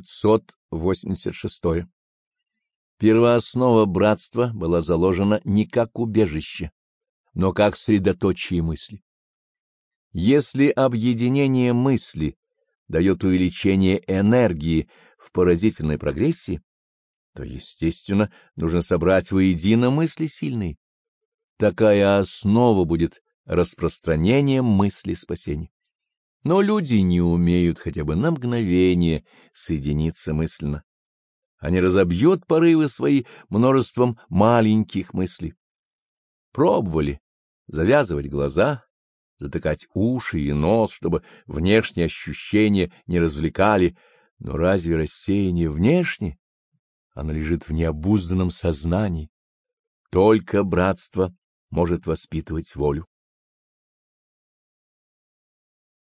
586. Первооснова братства была заложена не как убежище, но как средоточие мысли. Если объединение мысли дает увеличение энергии в поразительной прогрессии, то, естественно, нужно собрать воедино мысли сильные. Такая основа будет распространением мысли спасения. Но люди не умеют хотя бы на мгновение соединиться мысленно. Они разобьют порывы свои множеством маленьких мыслей. Пробовали завязывать глаза, затыкать уши и нос, чтобы внешние ощущения не развлекали, но разве рассеяние внешне? Оно лежит в необузданном сознании. Только братство может воспитывать волю.